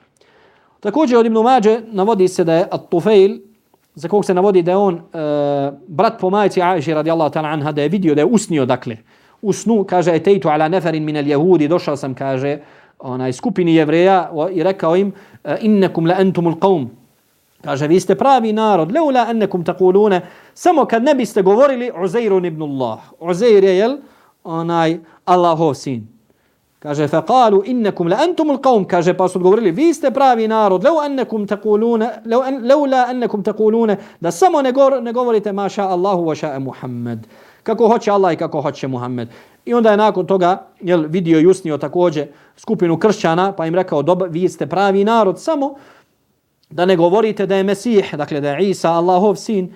Također od Ibn Mađe navodi se da je At-Tufail, za kog se navodi da je on uh, brat po majici Aisha radijallahu ta'ala anha, da je vidio da je usnio, dakle, u snu, kaže, etejtu ala neferin minel jehudi, došao sam, kaže, onaj skupini jevreja i rekao im e, innakum la antumul qawm. Kaže vi ste pravi narod laula annakum taquluna samo kad ne biste govorili Uzair ibn Allah Uzair je jel onaj Allahov sin. Kaže faqalu innakum la antumul qawm. Kaže pa su govorili vi ste pravi narod law annakum taquluna law an, laula annakum taquluna da samo ne, govor, ne govorite ma sha Allahu wa sha Muhammad kako hoće Allah i kako hoće Muhammed. I onda je nakon toga jel, vidio i usnio također skupinu kršćana, pa im rekao, doba, vi ste pravi narod, samo da ne govorite da je Mesih, dakle da je Isa, Allahov sin,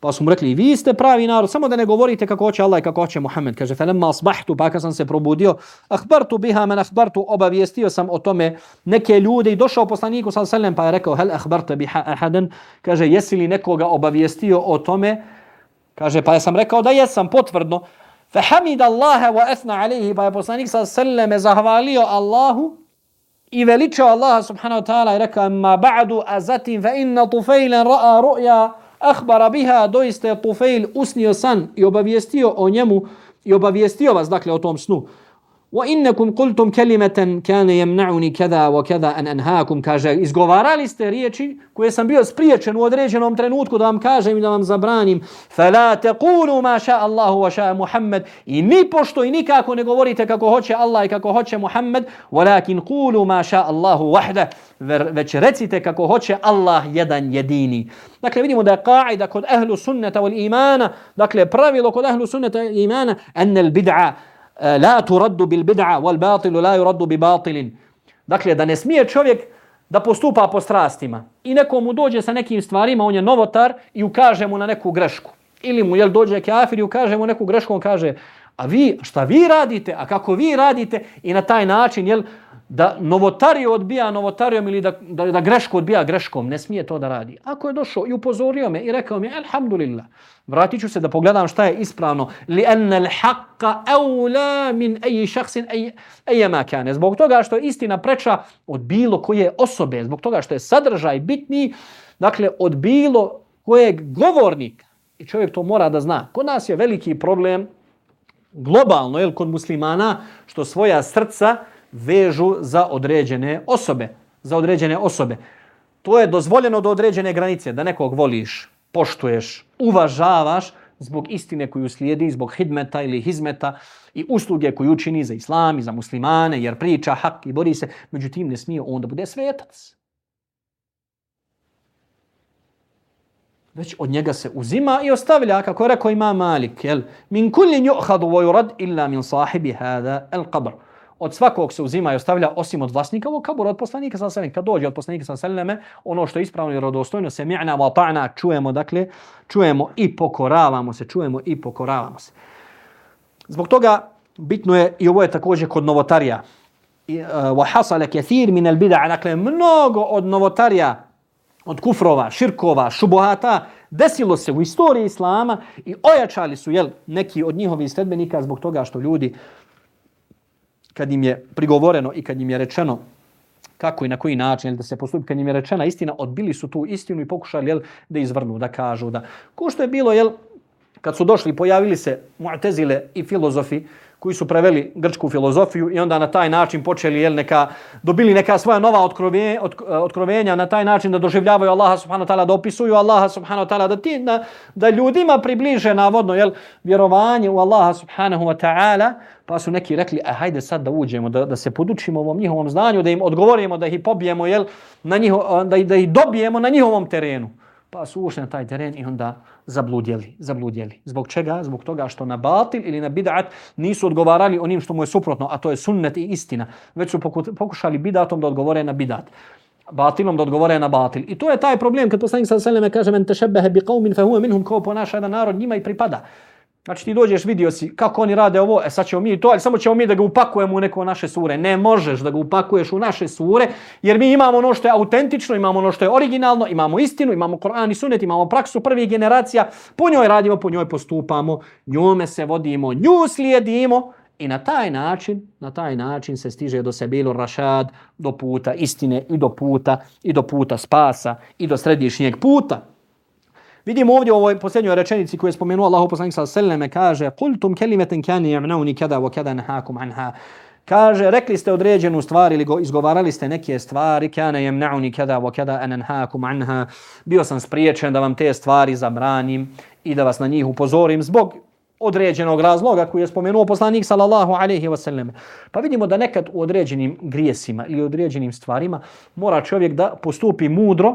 pa su mu rekli, vi ste pravi narod, samo da ne govorite kako hoće Allah i kako hoće Muhammed. Kaže, felemma asbahtu, pa kad sam se probudio, ahbartu biha men ahbartu, obavijestio sam o tome neke ljude i došao poslaniku sa sallam, pa je rekao, hel ahbarte biha ahaden, kaže, jesi li nekoga obavijestio o tome, Kaže, pa ja sam rekao da jesam potvrdno. Fa Allahe wa esna alihi, pa je poslanik sa seleme zahvalio Allahu i veličao Allaha subhanahu wa ta'ala i rekao ma ba'du a zatim fa inna tufejlen ra'a ru'ya akhbara biha doiste tufail usnio san i obavijestio o njemu i obavijestio vas dakle o tom snu وَإِنَّكُمْ قُلْتُمْ كَلِمَةً كَانَ يَمْنَعُنِي كَذَا وَكَذَا أَنْ أَنْهَاكُمْ kaže, izgovarali ste riječi koje sam bio spriječen u određenom trenutku da vam kažem i da vam zabranim. فَلَا تَقُولُوا مَا شَاءَ اللَّهُ وَشَاءَ مُحَمَّدٍ I ni pošto i nikako ne govorite kako hoće Allah i kako hoće Muhammed, وَلَكِنْ قُولُوا مَا شَاءَ اللَّهُ وَحْدَ Već recite kako hoće Allah jedan jedini. Dakle, vidimo da je qaida kod ahlu sunneta wal imana, dakle, pravilo kod ahlu sunneta i imana, enne bid'a Eh, la turaddu bil bid'a wal batil la yuraddu bi batilin. Dakle da ne smije čovjek da postupa po strastima i nekomu dođe sa nekim stvarima, on je novotar i ukaže mu na neku grešku. Ili mu jel dođe kafir i ukaže mu neku grešku, on kaže a vi, šta vi radite, a kako vi radite i na taj način jel da novotariju odbija novotarijom ili da, da, da grešku odbija greškom, ne smije to da radi. Ako je došao i upozorio me i rekao mi, alhamdulillah, vratit ću se da pogledam šta je ispravno. Li enne l'haqqa awla min eji šaksin eje makane. Zbog toga što je istina preča od bilo koje osobe, zbog toga što je sadržaj bitni, dakle od bilo kojeg govornika. I čovjek to mora da zna. Kod nas je veliki problem globalno, jel, kod muslimana, što svoja srca, vežu za određene osobe. Za određene osobe. To je dozvoljeno do određene granice, da nekog voliš, poštuješ, uvažavaš zbog istine koju slijedi, zbog hidmeta ili hizmeta i usluge koju učini za islam i za muslimane, jer priča hak i bori se, međutim ne smije on da bude svetac. Već od njega se uzima i ostavlja, kako je rekao ima Malik, jel? min kullin ju'hadu wa yurad illa min sahibi hada al qabr od svakog se uzima i ostavlja osim od vlasnika ovog kabura, od poslanika sa. Kad dođe od poslanika sa seleme, ono što je ispravno i rodostojno, se mi'na wa ta'na, čujemo, dakle, čujemo i pokoravamo se, čujemo i pokoravamo se. Zbog toga bitno je, i ovo je također kod novotarija, e, wa hasale kathir min al bid'a dakle mnogo od novotarija od kufrova širkova šubohata desilo se u istoriji islama i ojačali su jel neki od njihovih sledbenika zbog toga što ljudi kad im je prigovoreno i kad im je rečeno kako i na koji način da se postupi, kad im je rečena istina, odbili su tu istinu i pokušali jel, da izvrnu, da kažu da... Ko što je bilo, jel, kad su došli, pojavili se mu'tezile i filozofi, koji su preveli grčku filozofiju i onda na taj način počeli jel neka dobili neka svoja nova otkrovenja, e, otkrovenja na taj način da doživljavaju Allaha subhanahu wa ta'ala da opisuju Allaha subhanahu wa ta'ala da ti da, da ljudima približe navodno jel vjerovanje u Allaha subhanahu wa ta'ala pa su neki rekli a hajde sad da uđemo da, da se podučimo ovom njihovom znanju da im odgovorimo da ih pobijemo jel na njiho, da, da ih dobijemo na njihovom terenu. Pa su ušli na taj teren i onda zabludjeli, zabludjeli. Zbog čega? Zbog toga što na batil ili na bid'at nisu odgovarali onim što mu je suprotno, a to je sunnet i istina. Već su pokušali bid'atom da odgovore na bid'at batilom da odgovore na batil. I to je taj problem kad poslanik sallallahu alejhi ve kaže men tešebbehe bi qaumin fa huwa minhum kao ponaša jedan narod njima i pripada. Znači ti dođeš, vidio si kako oni rade ovo, e sad ćemo mi to, ali samo ćemo mi da ga upakujemo u neko naše sure. Ne možeš da ga upakuješ u naše sure, jer mi imamo ono što je autentično, imamo ono što je originalno, imamo istinu, imamo Koran i Sunnet, imamo praksu prvih generacija, po njoj radimo, po njoj postupamo, njome se vodimo, nju slijedimo i na taj način, na taj način se stiže do sebilu rašad, do puta istine i do puta i do puta spasa i do središnjeg puta. Vidimo ovdje u ovoj posljednjoj rečenici koju je spomenuo Allahu poslanik sallallahu alejhi ve selleme kaže: "Qultum kalimatan kani yamnuni kada wa kada nahakum anha." Kaže, rekli ste određenu stvar ili go, izgovarali ste neke stvari, kana yamnuni kada wa kada anhakum anha. Bio sam spriječen da vam te stvari zabranim i da vas na njih upozorim zbog određenog razloga koji je spomenuo poslanik sallallahu alejhi ve sellem. Pa vidimo da nekad u određenim grijesima ili određenim stvarima mora čovjek da postupi mudro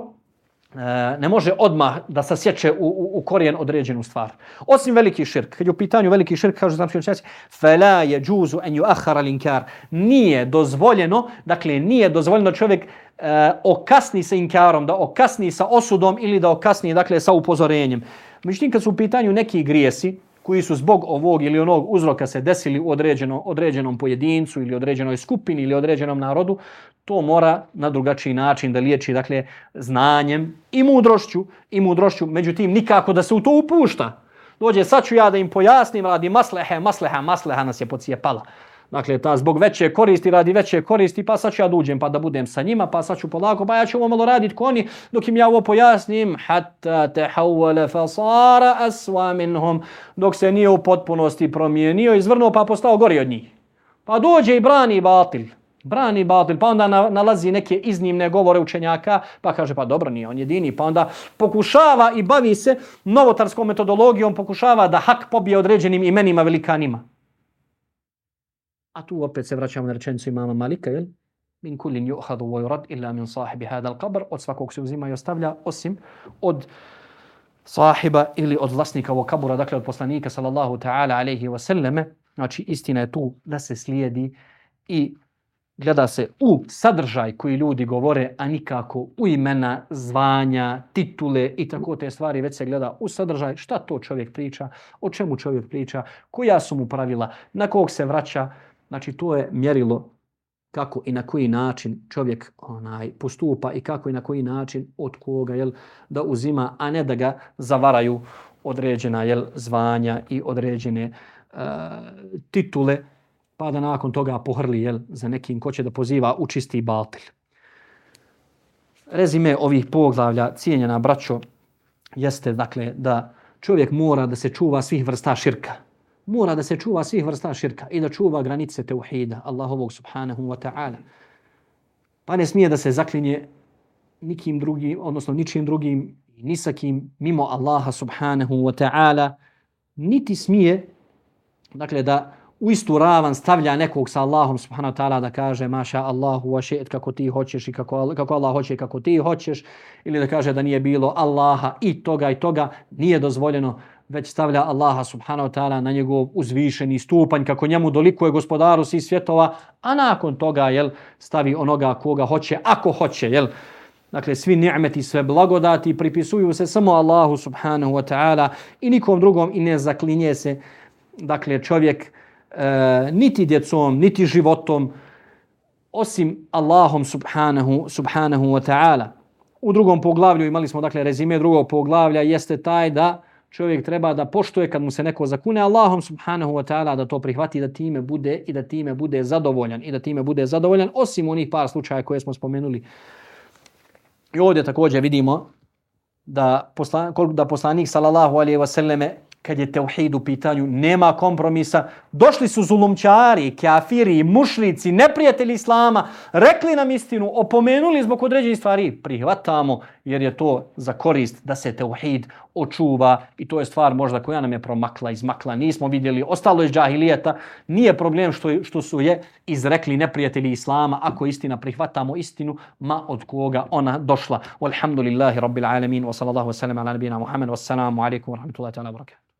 E, ne može odmah da se sjeće u, u, u korijen određenu stvar. Osim veliki širk, kad je u pitanju veliki širk, kaže znam što će fela je džuzu en ju ahara linkar. Nije dozvoljeno, dakle nije dozvoljeno čovjek e, okasni sa inkarom, da okasni sa osudom ili da okasni dakle, sa upozorenjem. Međutim, kad su u pitanju neki grijesi, koji su zbog ovog ili onog uzroka se desili u određeno, određenom pojedincu ili određenoj skupini ili određenom narodu, to mora na drugačiji način da liječi dakle, znanjem i mudrošću, i mudrošću, međutim nikako da se u to upušta. Dođe, sad ću ja da im pojasnim, radi maslehe, masleha, masleha nas je pocijepala. Dakle, ta zbog veće koristi, radi veće koristi, pa sad ću ja duđem pa da budem sa njima, pa sad ću polako, pa ja ću ovo malo raditi oni, dok im ja ovo pojasnim. Hatta te hawale fasara aswa minhum. Dok se nije u potpunosti promijenio, izvrnuo pa postao gori od njih. Pa dođe i brani batil. Brani batil, pa onda nalazi neke iznimne govore učenjaka, pa kaže pa dobro nije on jedini, pa onda pokušava i bavi se novotarskom metodologijom, pokušava da hak pobije određenim imenima velikanima. A tu opet se vraćamo na rečenicu imama Malika, jel? Min kullin yu'hadu wa yurad illa min sahibi hada al-qabr. Od svakog se uzima i ostavlja osim od sahiba ili od vlasnika ovog kabura, dakle od poslanika sallallahu ta'ala alaihi wa sallame. Znači istina je tu da se slijedi i gleda se u sadržaj koji ljudi govore, a nikako u imena, zvanja, titule i tako te stvari, već se gleda u sadržaj šta to čovjek priča, o čemu čovjek priča, koja su mu pravila, na kog se vraća, Znači to je mjerilo kako i na koji način čovjek onaj postupa i kako i na koji način od koga jel, da uzima, a ne da ga zavaraju određena jel, zvanja i određene uh, titule, pa da nakon toga pohrli jel, za nekim ko će da poziva u čisti baltil. Rezime ovih poglavlja, cijenjena braćo, jeste dakle da čovjek mora da se čuva svih vrsta širka mora da se čuva svih vrsta širka i da čuva granice teuhida Allahovog subhanahu wa ta'ala. Pa ne smije da se zaklinje nikim drugim, odnosno ničim drugim, ni sa kim mimo Allaha subhanahu wa ta'ala, niti smije dakle, da u istu ravan stavlja nekog sa Allahom subhanahu wa ta'ala da kaže maša Allahu wa še'et kako ti hoćeš i kako, kako Allah hoće kako ti hoćeš ili da kaže da nije bilo Allaha i toga i toga nije dozvoljeno već stavlja Allaha subhanahu wa ta'ala na njegov uzvišeni stupanj kako njemu dolikuje gospodaru svih svjetova, a nakon toga jel, stavi onoga koga hoće, ako hoće. Jel. Dakle, svi ni'meti, sve blagodati pripisuju se samo Allahu subhanahu wa ta'ala i nikom drugom i ne zaklinje se dakle, čovjek E, niti djecom, niti životom, osim Allahom subhanahu, subhanahu wa ta'ala. U drugom poglavlju imali smo dakle rezime drugog poglavlja jeste taj da čovjek treba da poštuje kad mu se neko zakune Allahom subhanahu wa ta'ala da to prihvati da time bude i da time bude zadovoljan i da time bude zadovoljan osim onih par slučaja koje smo spomenuli. I ovdje također vidimo da, poslanik, da poslanik sallallahu alaihi wa sallame kad je teuhid u pitanju, nema kompromisa. Došli su zulumčari, kafiri, mušlici, neprijatelji islama, rekli nam istinu, opomenuli zbog određenih stvari. Prihvatamo jer je to za korist da se teuhid očuva i to je stvar možda koja nam je promakla, izmakla. Nismo vidjeli, ostalo je džahilijeta. Nije problem što, što su je izrekli neprijatelji islama. Ako istina, prihvatamo istinu, ma od koga ona došla. Walhamdulillahi rabbil alamin, wa sallallahu wa sallam ala nabina Muhammed, wa salamu alaikum wa rahmatullahi ta'ala wa barakatuh.